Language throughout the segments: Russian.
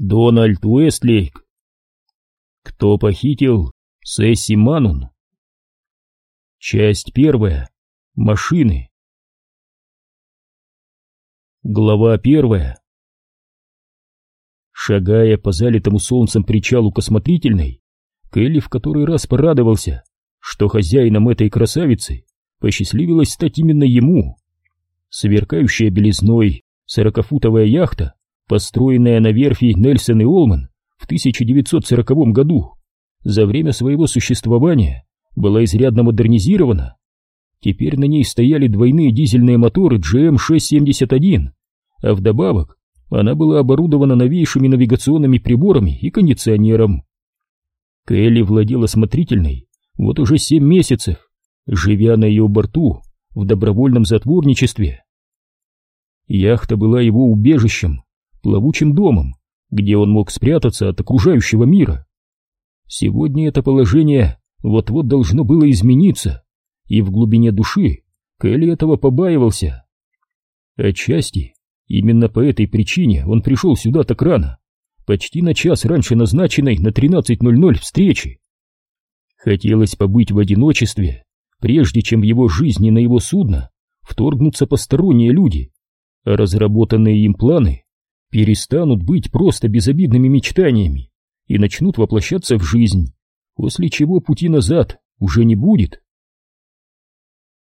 Дональд Уэстлейк. Кто похитил Сесси Манун? Часть первая. Машины. Глава первая. Шагая по залитому солнцем причалу космотрительной, Келли в который раз порадовался, что хозяином этой красавицы посчастливилось стать именно ему. Сверкающая белизной сорокафутовая яхта построенная на верфи Нельсон и Олман в 1940 году, за время своего существования была изрядно модернизирована. Теперь на ней стояли двойные дизельные моторы GM671, а вдобавок она была оборудована новейшими навигационными приборами и кондиционером. Келли владела смотрительной вот уже семь месяцев, живя на ее борту в добровольном затворничестве. Яхта была его убежищем, плавучим домом, где он мог спрятаться от окружающего мира. Сегодня это положение вот-вот должно было измениться, и в глубине души Келли этого побаивался. Отчасти именно по этой причине он пришел сюда так рано, почти на час раньше назначенной на 13.00 встречи. Хотелось побыть в одиночестве, прежде чем в его жизни на его судно вторгнутся посторонние люди, а разработанные им планы перестанут быть просто безобидными мечтаниями и начнут воплощаться в жизнь, после чего пути назад уже не будет.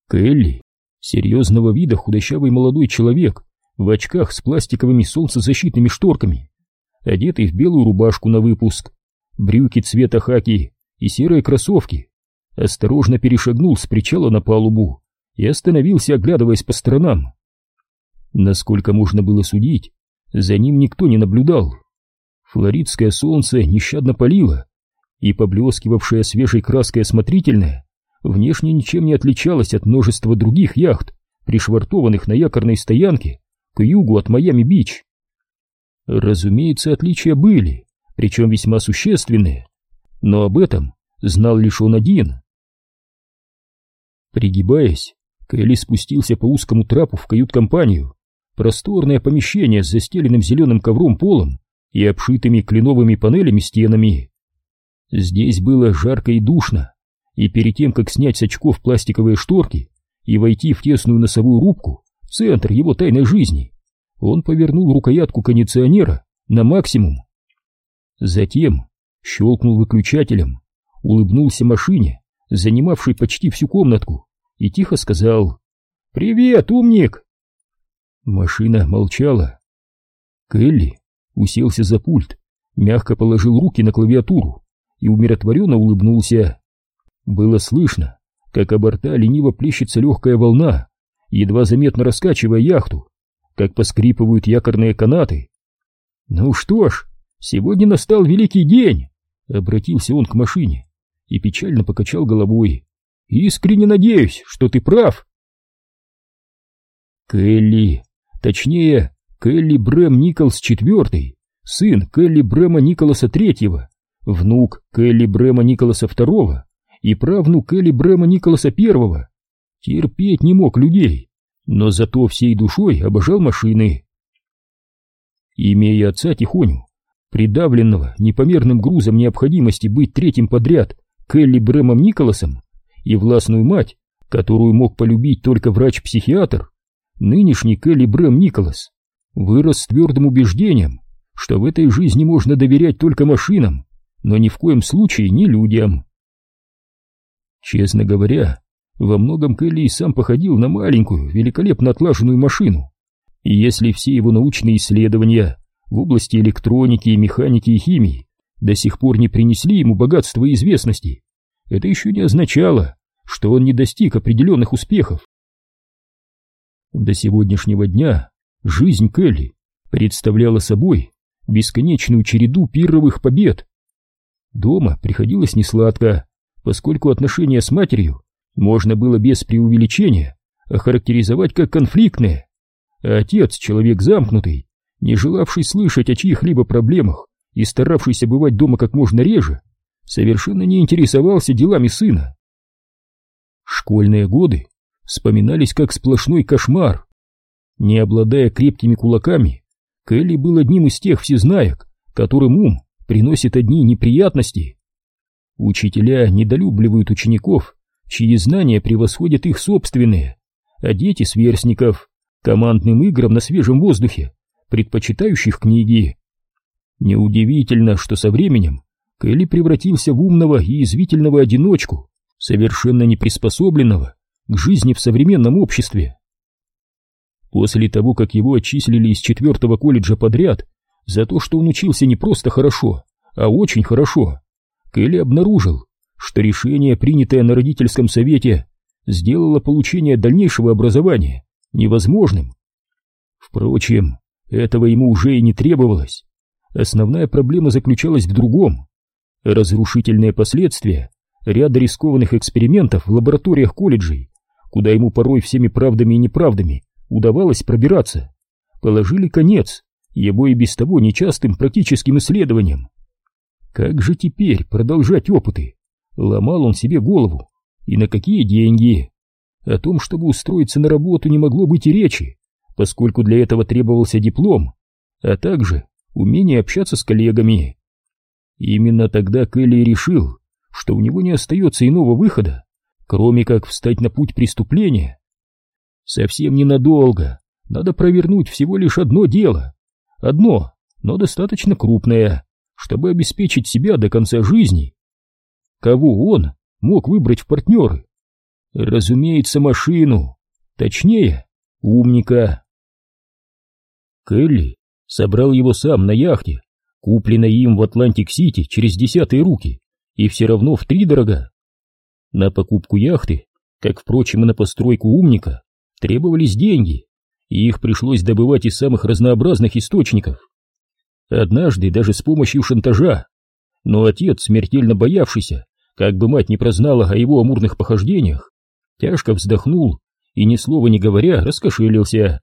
Келли, серьезного вида худощавый молодой человек, в очках с пластиковыми солнцезащитными шторками, одетый в белую рубашку на выпуск, брюки цвета хаки и серые кроссовки, осторожно перешагнул с причала на палубу и остановился, оглядываясь по сторонам. Насколько можно было судить, за ним никто не наблюдал. Флоридское солнце нещадно палило, и поблескивавшая свежей краской осмотрительная внешне ничем не отличалась от множества других яхт, пришвартованных на якорной стоянке к югу от Майами-Бич. Разумеется, отличия были, причем весьма существенные, но об этом знал лишь он один. Пригибаясь, Кэлли спустился по узкому трапу в кают-компанию, Просторное помещение с застеленным зеленым ковром полом и обшитыми кленовыми панелями стенами. Здесь было жарко и душно, и перед тем, как снять с очков пластиковые шторки и войти в тесную носовую рубку, центр его тайной жизни, он повернул рукоятку кондиционера на максимум. Затем щелкнул выключателем, улыбнулся машине, занимавшей почти всю комнатку, и тихо сказал «Привет, умник!» Машина молчала. Келли уселся за пульт, мягко положил руки на клавиатуру и умиротворенно улыбнулся. Было слышно, как о борта лениво плещется легкая волна, едва заметно раскачивая яхту, как поскрипывают якорные канаты. «Ну что ж, сегодня настал великий день!» — обратился он к машине и печально покачал головой. «Искренне надеюсь, что ты прав!» Келли Точнее, Келли Брэм Николс IV, сын Келли Брэма Николаса III, внук Келли Брэма Николаса II и правнук Келли Брэма Николаса I. Терпеть не мог людей, но зато всей душой обожал машины. Имея отца Тихоню, придавленного непомерным грузом необходимости быть третьим подряд Келли Брэмом Николасом, и властную мать, которую мог полюбить только врач-психиатр, Нынешний Келли Брэм Николас вырос с твердым убеждением, что в этой жизни можно доверять только машинам, но ни в коем случае не людям. Честно говоря, во многом Келли сам походил на маленькую, великолепно отлаженную машину, и если все его научные исследования в области электроники, механики и химии до сих пор не принесли ему богатства и известности, это еще не означало, что он не достиг определенных успехов. До сегодняшнего дня жизнь Келли представляла собой бесконечную череду пирровых побед. Дома приходилось несладко, поскольку отношения с матерью можно было без преувеличения охарактеризовать как конфликтные, а отец, человек замкнутый, не желавший слышать о чьих-либо проблемах и старавшийся бывать дома как можно реже, совершенно не интересовался делами сына. Школьные годы вспоминались как сплошной кошмар. Не обладая крепкими кулаками, Келли был одним из тех всезнаек, которым ум приносит одни неприятности. Учителя недолюбливают учеников, чьи знания превосходят их собственные, а дети сверстников командным играм на свежем воздухе, предпочитающих книги. Неудивительно, что со временем Келли превратился в умного и извительного одиночку, совершенно неприспособленного к жизни в современном обществе. После того, как его отчислили из четвертого колледжа подряд за то, что он учился не просто хорошо, а очень хорошо, Келли обнаружил, что решение, принятое на родительском совете, сделало получение дальнейшего образования невозможным. Впрочем, этого ему уже и не требовалось. Основная проблема заключалась в другом. Разрушительные последствия ряда рискованных экспериментов в лабораториях колледжей, куда ему порой всеми правдами и неправдами удавалось пробираться, положили конец его и без того нечастым практическим исследованиям. Как же теперь продолжать опыты? Ломал он себе голову. И на какие деньги? О том, чтобы устроиться на работу, не могло быть и речи, поскольку для этого требовался диплом, а также умение общаться с коллегами. Именно тогда Келли решил, что у него не остается иного выхода, кроме как встать на путь преступления. Совсем ненадолго, надо провернуть всего лишь одно дело. Одно, но достаточно крупное, чтобы обеспечить себя до конца жизни. Кого он мог выбрать в партнеры? Разумеется, машину. Точнее, умника. Келли собрал его сам на яхте, купленной им в Атлантик-Сити через десятые руки, и все равно втридорога. На покупку яхты, как, впрочем, и на постройку умника, требовались деньги, и их пришлось добывать из самых разнообразных источников. Однажды даже с помощью шантажа. Но отец, смертельно боявшийся, как бы мать не прознала о его амурных похождениях, тяжко вздохнул и, ни слова не говоря, раскошелился.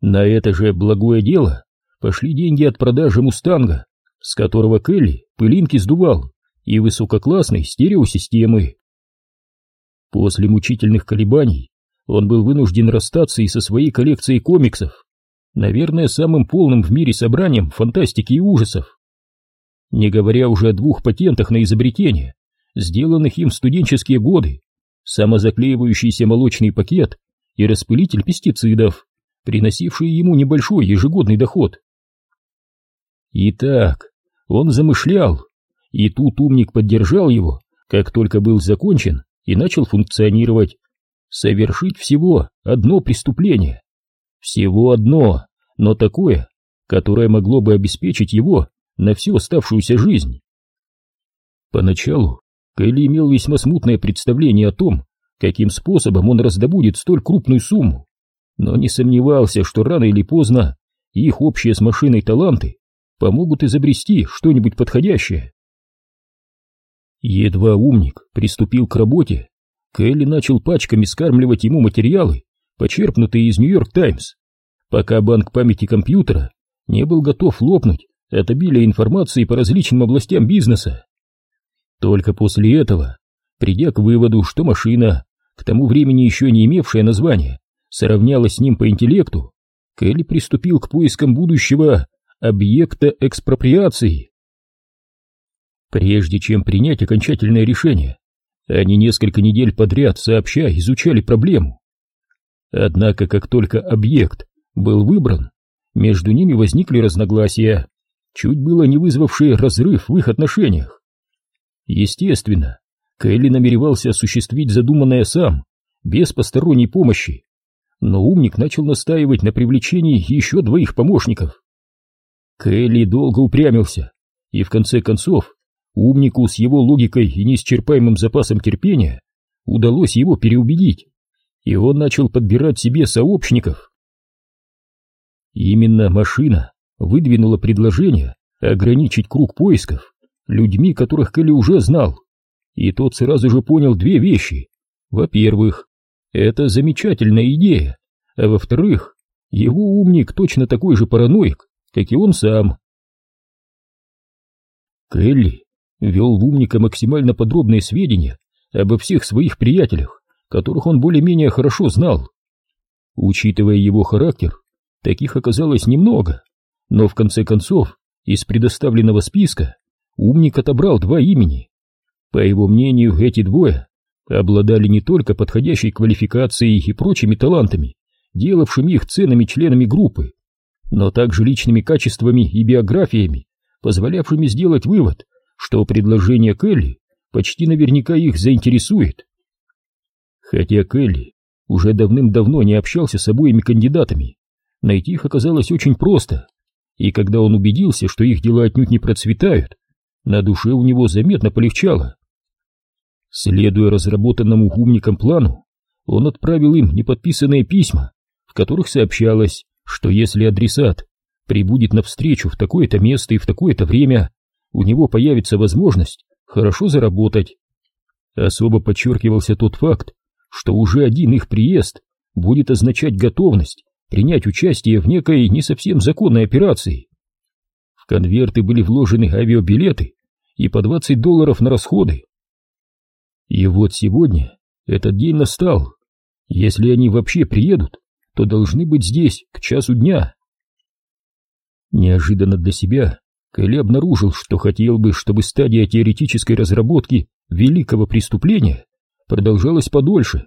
На это же благое дело пошли деньги от продажи «Мустанга», с которого Келли пылинки сдувал, и высококлассной стереосистемы. После мучительных колебаний он был вынужден расстаться и со своей коллекцией комиксов, наверное, самым полным в мире собранием фантастики и ужасов не говоря уже о двух патентах на изобретение, сделанных им в студенческие годы, самозаклеивающийся молочный пакет и распылитель пестицидов, приносившие ему небольшой ежегодный доход. Итак, он замышлял, и тут умник поддержал его, как только был закончен и начал функционировать, совершить всего одно преступление. Всего одно, но такое, которое могло бы обеспечить его на всю оставшуюся жизнь. Поначалу Кэлли имел весьма смутное представление о том, каким способом он раздобудет столь крупную сумму, но не сомневался, что рано или поздно их общие с машиной таланты помогут изобрести что-нибудь подходящее. Едва умник приступил к работе, Кэлли начал пачками скармливать ему материалы, почерпнутые из Нью-Йорк Таймс, пока банк памяти компьютера не был готов лопнуть от обилия информации по различным областям бизнеса. Только после этого, придя к выводу, что машина, к тому времени еще не имевшая названия, сравнялась с ним по интеллекту, Келли приступил к поискам будущего объекта экспроприации. Прежде чем принять окончательное решение, они несколько недель подряд сообща изучали проблему. Однако, как только объект был выбран, между ними возникли разногласия чуть было не вызвавшие разрыв в их отношениях. Естественно, Кэлли намеревался осуществить задуманное сам, без посторонней помощи, но умник начал настаивать на привлечении еще двоих помощников. Кэлли долго упрямился, и в конце концов умнику с его логикой и неисчерпаемым запасом терпения удалось его переубедить, и он начал подбирать себе сообщников. Именно машина выдвинула предложение ограничить круг поисков людьми, которых Келли уже знал. И тот сразу же понял две вещи. Во-первых, это замечательная идея, а во-вторых, его умник точно такой же параноик, как и он сам. Келли вел в умника максимально подробные сведения обо всех своих приятелях, которых он более-менее хорошо знал. Учитывая его характер, таких оказалось немного, но в конце концов Из предоставленного списка умник отобрал два имени. По его мнению, эти двое обладали не только подходящей квалификацией и прочими талантами, делавшими их ценными членами группы, но также личными качествами и биографиями, позволявшими сделать вывод, что предложение Келли почти наверняка их заинтересует. Хотя Келли уже давным-давно не общался с обоими кандидатами, найти их оказалось очень просто, и когда он убедился, что их дела отнюдь не процветают, на душе у него заметно полегчало. Следуя разработанному умником плану, он отправил им неподписанные письма, в которых сообщалось, что если адресат прибудет навстречу в такое-то место и в такое-то время, у него появится возможность хорошо заработать. Особо подчеркивался тот факт, что уже один их приезд будет означать готовность принять участие в некой не совсем законной операции. В конверты были вложены авиабилеты и по 20 долларов на расходы. И вот сегодня этот день настал. Если они вообще приедут, то должны быть здесь к часу дня. Неожиданно для себя Кэлли обнаружил, что хотел бы, чтобы стадия теоретической разработки великого преступления продолжалась подольше,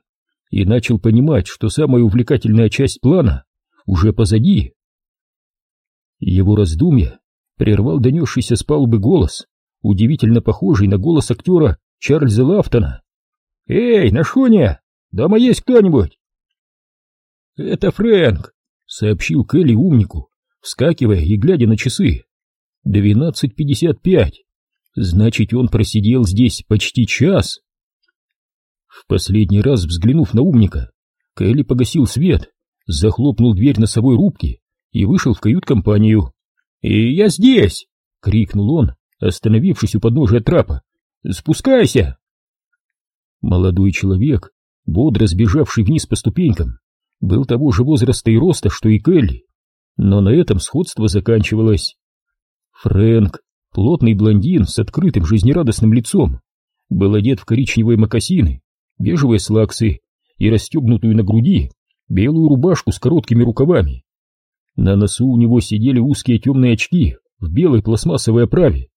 и начал понимать, что самая увлекательная часть плана уже позади. Его раздумья прервал донесшийся с палубы голос, удивительно похожий на голос актера Чарльза Лафтона. «Эй, на шхуне! Дома есть кто-нибудь?» «Это Фрэнк», — сообщил Келли умнику, вскакивая и глядя на часы. «Двенадцать пятьдесят пять. Значит, он просидел здесь почти час». В последний раз взглянув на умника, Келли погасил свет, захлопнул дверь носовой рубки и вышел в кают-компанию. «И я здесь!» — крикнул он, остановившись у подножия трапа. «Спускайся!» Молодой человек, бодро сбежавший вниз по ступенькам, был того же возраста и роста, что и Келли, но на этом сходство заканчивалось. Фрэнк, плотный блондин с открытым жизнерадостным лицом, был одет в коричневые мокасины, бежевые слаксы и расстегнутую на груди белую рубашку с короткими рукавами. На носу у него сидели узкие темные очки в белой пластмассовой оправе.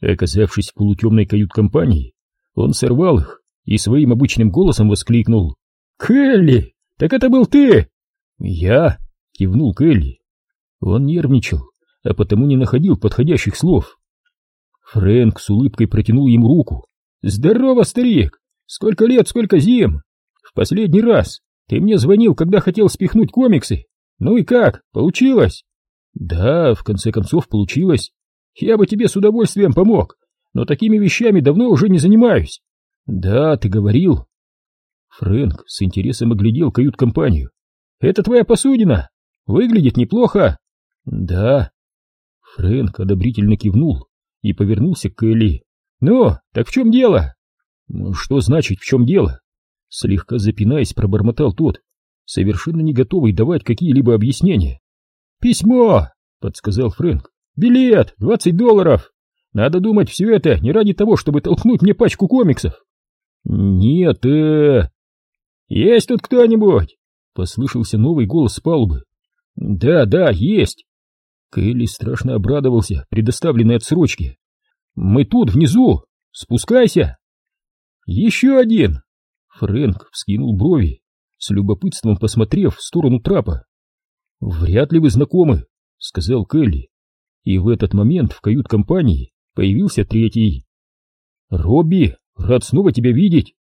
Оказавшись в полутемной кают-компании, он сорвал их и своим обычным голосом воскликнул. «Келли, так это был ты!» «Я!» — кивнул Келли. Он нервничал, а потому не находил подходящих слов. Фрэнк с улыбкой протянул ему руку. «Здорово, старик! Сколько лет, сколько зим! В последний раз ты мне звонил, когда хотел спихнуть комиксы. Ну и как, получилось?» «Да, в конце концов, получилось. Я бы тебе с удовольствием помог, но такими вещами давно уже не занимаюсь. Да, ты говорил. Фрэнк с интересом оглядел кают-компанию. Это твоя посудина? Выглядит неплохо. Да. Фрэнк одобрительно кивнул и повернулся к Элли. Ну, так в чем дело? Что значит в чем дело? Слегка запинаясь, пробормотал тот, совершенно не готовый давать какие-либо объяснения. «Письмо!» — подсказал Фрэнк. «Билет! Двадцать долларов! Надо думать, все это не ради того, чтобы толкнуть мне пачку комиксов. Нет, э... Есть тут кто-нибудь? Послышался новый голос с палубы. Да, да, есть. Кэлли страшно обрадовался предоставленной отсрочке. Мы тут, внизу. Спускайся. Еще один. Фрэнк вскинул брови, с любопытством посмотрев в сторону трапа. «Вряд ли вы знакомы», — сказал Келли. И в этот момент в кают-компании появился третий. «Робби, рад снова тебя видеть!»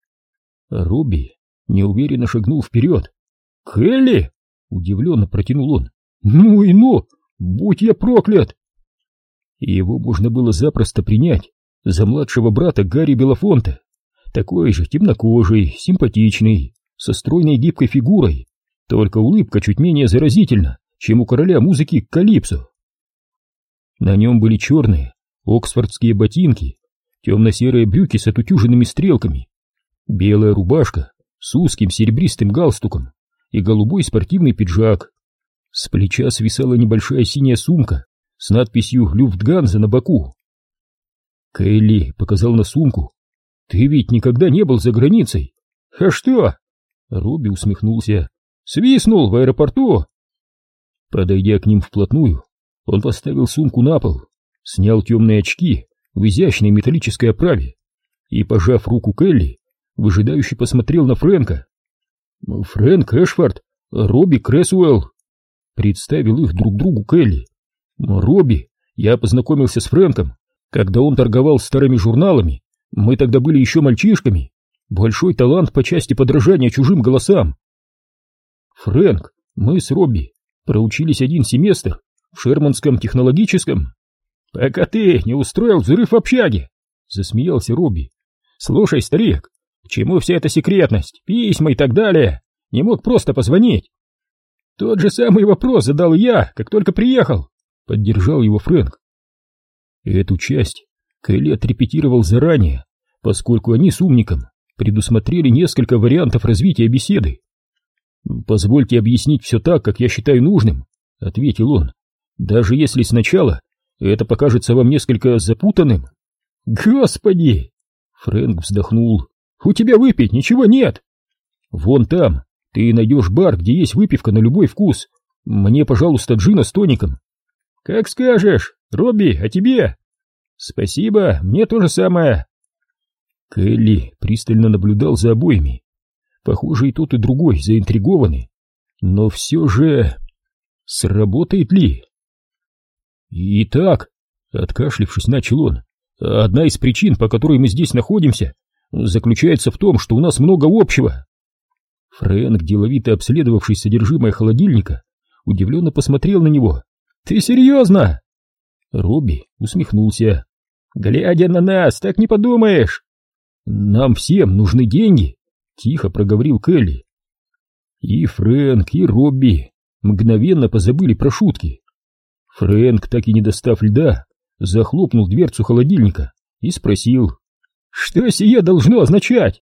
Робби неуверенно шагнул вперед. «Келли!» — удивленно протянул он. «Ну и ну! Будь я проклят!» Его можно было запросто принять за младшего брата Гарри Белофонте, такой же темнокожий, симпатичный, со стройной гибкой фигурой, только улыбка чуть менее заразительна, чем у короля музыки Калипсо. На нем были черные, оксфордские ботинки, темно-серые брюки с отутюженными стрелками, белая рубашка с узким серебристым галстуком и голубой спортивный пиджак. С плеча свисала небольшая синяя сумка с надписью «Люфтганза» на боку. Келли показал на сумку. «Ты ведь никогда не был за границей?» «А что?» Робби усмехнулся. «Свистнул в аэропорту!» Подойдя к ним вплотную, Он поставил сумку на пол, снял темные очки в изящной металлической оправе и, пожав руку Келли, выжидающе посмотрел на Фрэнка. «Фрэнк Эшфорд, Робби Крэсуэлл», — представил их друг другу Келли. «Робби, я познакомился с Фрэнком, когда он торговал старыми журналами, мы тогда были еще мальчишками. Большой талант по части подражания чужим голосам. Фрэнк, мы с Робби проучились один семестр в Шерманском технологическом. Пока ты не устроил взрыв в общаге, засмеялся Робби. Слушай, старик, к чему вся эта секретность, письма и так далее? Не мог просто позвонить. Тот же самый вопрос задал я, как только приехал, поддержал его Фрэнк. Эту часть Келли отрепетировал заранее, поскольку они с умником предусмотрели несколько вариантов развития беседы. «Позвольте объяснить все так, как я считаю нужным», — ответил он, «даже если сначала это покажется вам несколько запутанным». «Господи!» — Фрэнк вздохнул. «У тебя выпить ничего нет!» «Вон там ты найдешь бар, где есть выпивка на любой вкус. Мне, пожалуйста, джина с тоником». «Как скажешь, Робби, а тебе?» «Спасибо, мне то же самое». Келли пристально наблюдал за обоими. Похоже, и тот, и другой заинтригованы. Но все же... Сработает ли? Итак, откашлившись, начал он, одна из причин, по которой мы здесь находимся, заключается в том, что у нас много общего. Фрэнк, деловито обследовавший содержимое холодильника, удивленно посмотрел на него. «Ты серьезно?» Робби усмехнулся. «Глядя на нас, так не подумаешь!» «Нам всем нужны деньги!» — тихо проговорил Келли. И Фрэнк, и Робби мгновенно позабыли про шутки. Фрэнк, так и не достав льда, захлопнул дверцу холодильника и спросил, «Что сие должно означать?»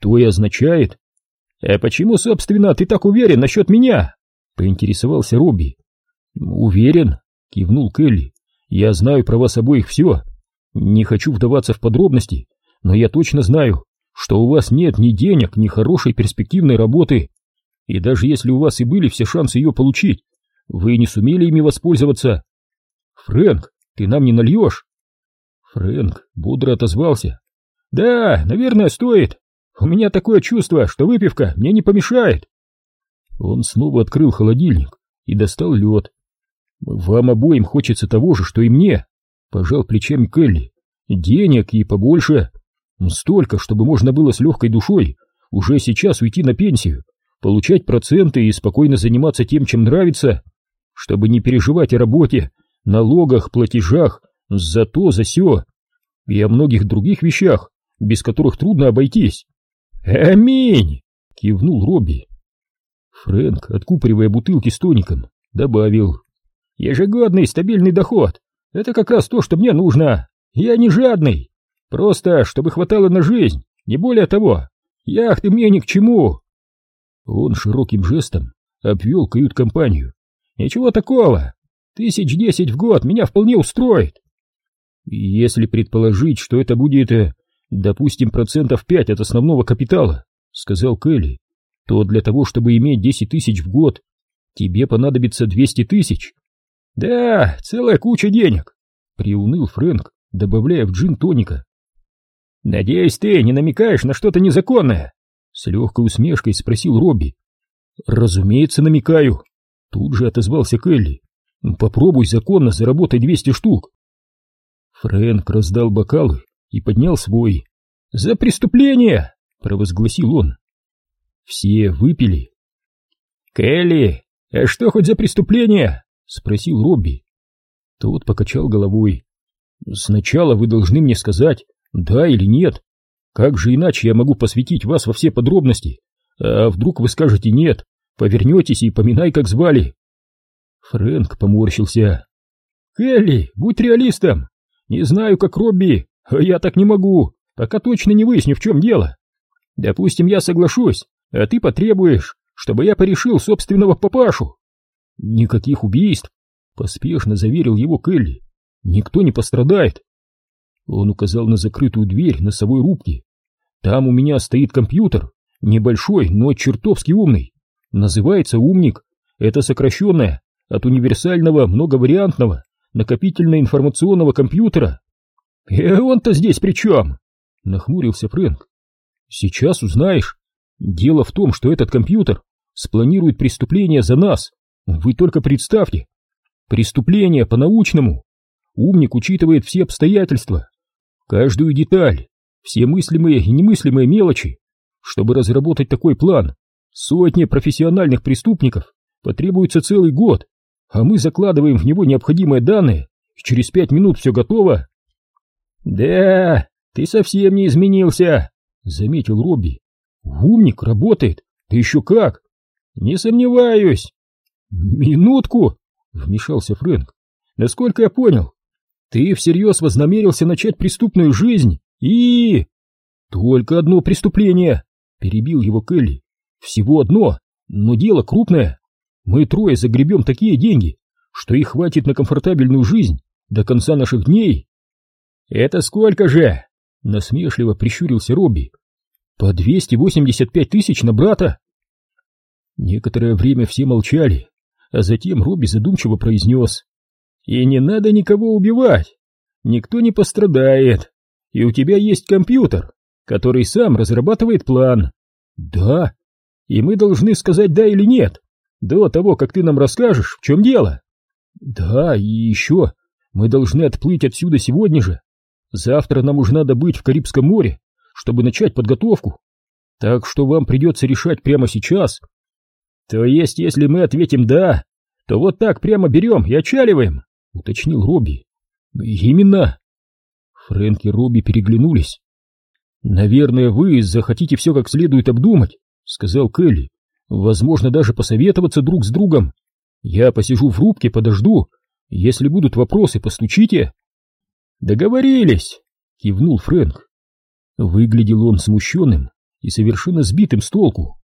«То и означает». «А почему, собственно, ты так уверен насчет меня?» — поинтересовался Робби. «Уверен», — кивнул Келли. «Я знаю про вас обоих все. Не хочу вдаваться в подробности, но я точно знаю, что у вас нет ни денег, ни хорошей перспективной работы. И даже если у вас и были все шансы ее получить, вы не сумели ими воспользоваться. Фрэнк, ты нам не нальешь? Фрэнк бодро отозвался. Да, наверное, стоит. У меня такое чувство, что выпивка мне не помешает. Он снова открыл холодильник и достал лед. Вам обоим хочется того же, что и мне, пожал плечами Келли. Денег и побольше. Столько, чтобы можно было с легкой душой уже сейчас уйти на пенсию, получать проценты и спокойно заниматься тем, чем нравится, чтобы не переживать о работе, налогах, платежах, за то, за сё и о многих других вещах, без которых трудно обойтись. «Аминь!» — кивнул Робби. Фрэнк, откупоривая бутылки с тоником, добавил. «Ежегодный стабильный доход — это как раз то, что мне нужно. Я не жадный. Просто, чтобы хватало на жизнь, не более того. Яхты мне ни к чему. Он широким жестом обвел кают-компанию. Ничего такого. Тысяч десять в год меня вполне устроит. Если предположить, что это будет, э, допустим, процентов пять от основного капитала, сказал Келли, то для того, чтобы иметь десять тысяч в год, тебе понадобится двести тысяч. Да, целая куча денег, приуныл Фрэнк, добавляя в джин тоника. «Надеюсь, ты не намекаешь на что-то незаконное?» С легкой усмешкой спросил Робби. «Разумеется, намекаю!» Тут же отозвался Келли. «Попробуй законно заработать двести штук!» Фрэнк раздал бокалы и поднял свой. «За преступление!» — провозгласил он. Все выпили. «Келли, а что хоть за преступление?» — спросил Робби. Тот покачал головой. «Сначала вы должны мне сказать, да или нет? Как же иначе я могу посвятить вас во все подробности? А вдруг вы скажете нет, повернетесь и поминай, как звали. Фрэнк поморщился. Келли, будь реалистом. Не знаю, как Робби, я так не могу, пока точно не выясню, в чем дело. Допустим, я соглашусь, а ты потребуешь, чтобы я порешил собственного папашу. Никаких убийств, поспешно заверил его Келли. Никто не пострадает. Он указал на закрытую дверь носовой рубки. Там у меня стоит компьютер, небольшой, но чертовски умный. Называется «Умник». Это сокращенное от универсального многовариантного накопительно-информационного компьютера. «Э, он-то здесь при чем?» — нахмурился Фрэнк. «Сейчас узнаешь. Дело в том, что этот компьютер спланирует преступление за нас. Вы только представьте. Преступление по-научному. Умник учитывает все обстоятельства, каждую деталь, все мыслимые и немыслимые мелочи. Чтобы разработать такой план, сотни профессиональных преступников потребуется целый год, а мы закладываем в него необходимые данные, и через пять минут все готово. «Да, ты совсем не изменился», — заметил Робби. «Умник работает, да еще как!» «Не сомневаюсь!» «Минутку!» — вмешался Фрэнк. «Насколько я понял, ты всерьез вознамерился начать преступную жизнь и...» «Только одно преступление!» — перебил его Келли. «Всего одно, но дело крупное. Мы трое загребем такие деньги, что их хватит на комфортабельную жизнь до конца наших дней». «Это сколько же?» — насмешливо прищурился Робби. «По 285 тысяч на брата!» Некоторое время все молчали, а затем Робби задумчиво произнес. «И не надо никого убивать, никто не пострадает, и у тебя есть компьютер, который сам разрабатывает план». «Да, и мы должны сказать «да» или «нет», до того, как ты нам расскажешь, в чем дело». «Да, и еще, мы должны отплыть отсюда сегодня же. Завтра нам уже надо быть в Карибском море, чтобы начать подготовку. Так что вам придется решать прямо сейчас, то есть, если мы ответим «да», то вот так прямо берем и отчаливаем, — уточнил Робби. Именно. Фрэнк и Робби переглянулись. Наверное, вы захотите все как следует обдумать, — сказал Келли. Возможно, даже посоветоваться друг с другом. Я посижу в рубке, подожду. Если будут вопросы, постучите. Договорились, — кивнул Фрэнк. Выглядел он смущенным и совершенно сбитым с толку.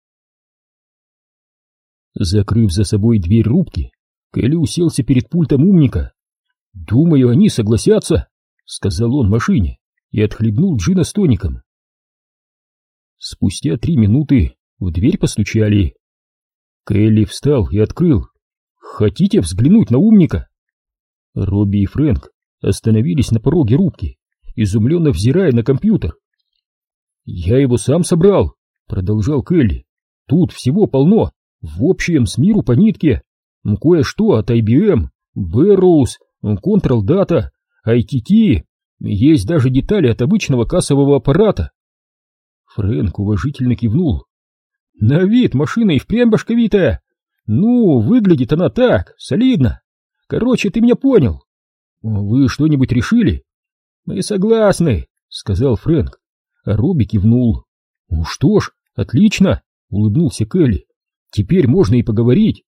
Закрыв за собой дверь рубки, Келли уселся перед пультом умника. «Думаю, они согласятся», — сказал он машине и отхлебнул джина с тоником. Спустя три минуты в дверь постучали. Келли встал и открыл. «Хотите взглянуть на умника?» Робби и Фрэнк остановились на пороге рубки, изумленно взирая на компьютер. «Я его сам собрал», — продолжал Келли. «Тут всего полно, в общем, с миру по нитке. Кое-что от IBM, Barrows, Control Data, ITT. Есть даже детали от обычного кассового аппарата. Фрэнк уважительно кивнул. На вид машина и впрямь башковитая. Ну, выглядит она так, солидно. Короче, ты меня понял. Вы что-нибудь решили? Мы согласны, сказал Фрэнк. А Робби кивнул. Ну что ж, отлично, улыбнулся Келли. Теперь можно и поговорить.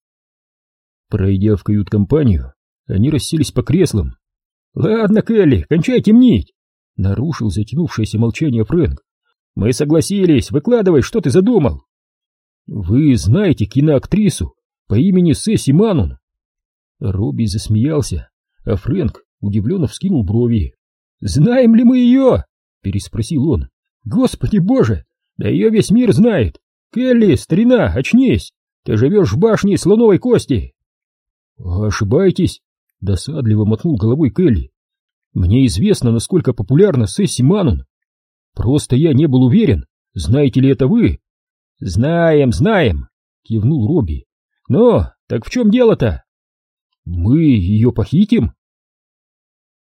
Пройдя в кают-компанию, они расселись по креслам. «Ладно, Келли, кончай темнить!» — нарушил затянувшееся молчание Фрэнк. «Мы согласились, выкладывай, что ты задумал!» «Вы знаете киноактрису по имени Сесси Манун?» Робби засмеялся, а Фрэнк удивленно вскинул брови. «Знаем ли мы ее?» — переспросил он. «Господи боже, да ее весь мир знает! Келли, старина, очнись! Ты живешь в башне слоновой кости!» «Ошибаетесь!» — досадливо мотнул головой Келли. «Мне известно, насколько популярна Сесси Манун. Просто я не был уверен, знаете ли это вы?» «Знаем, знаем!» — кивнул Робби. «Но, так в чем дело-то?» «Мы ее похитим?»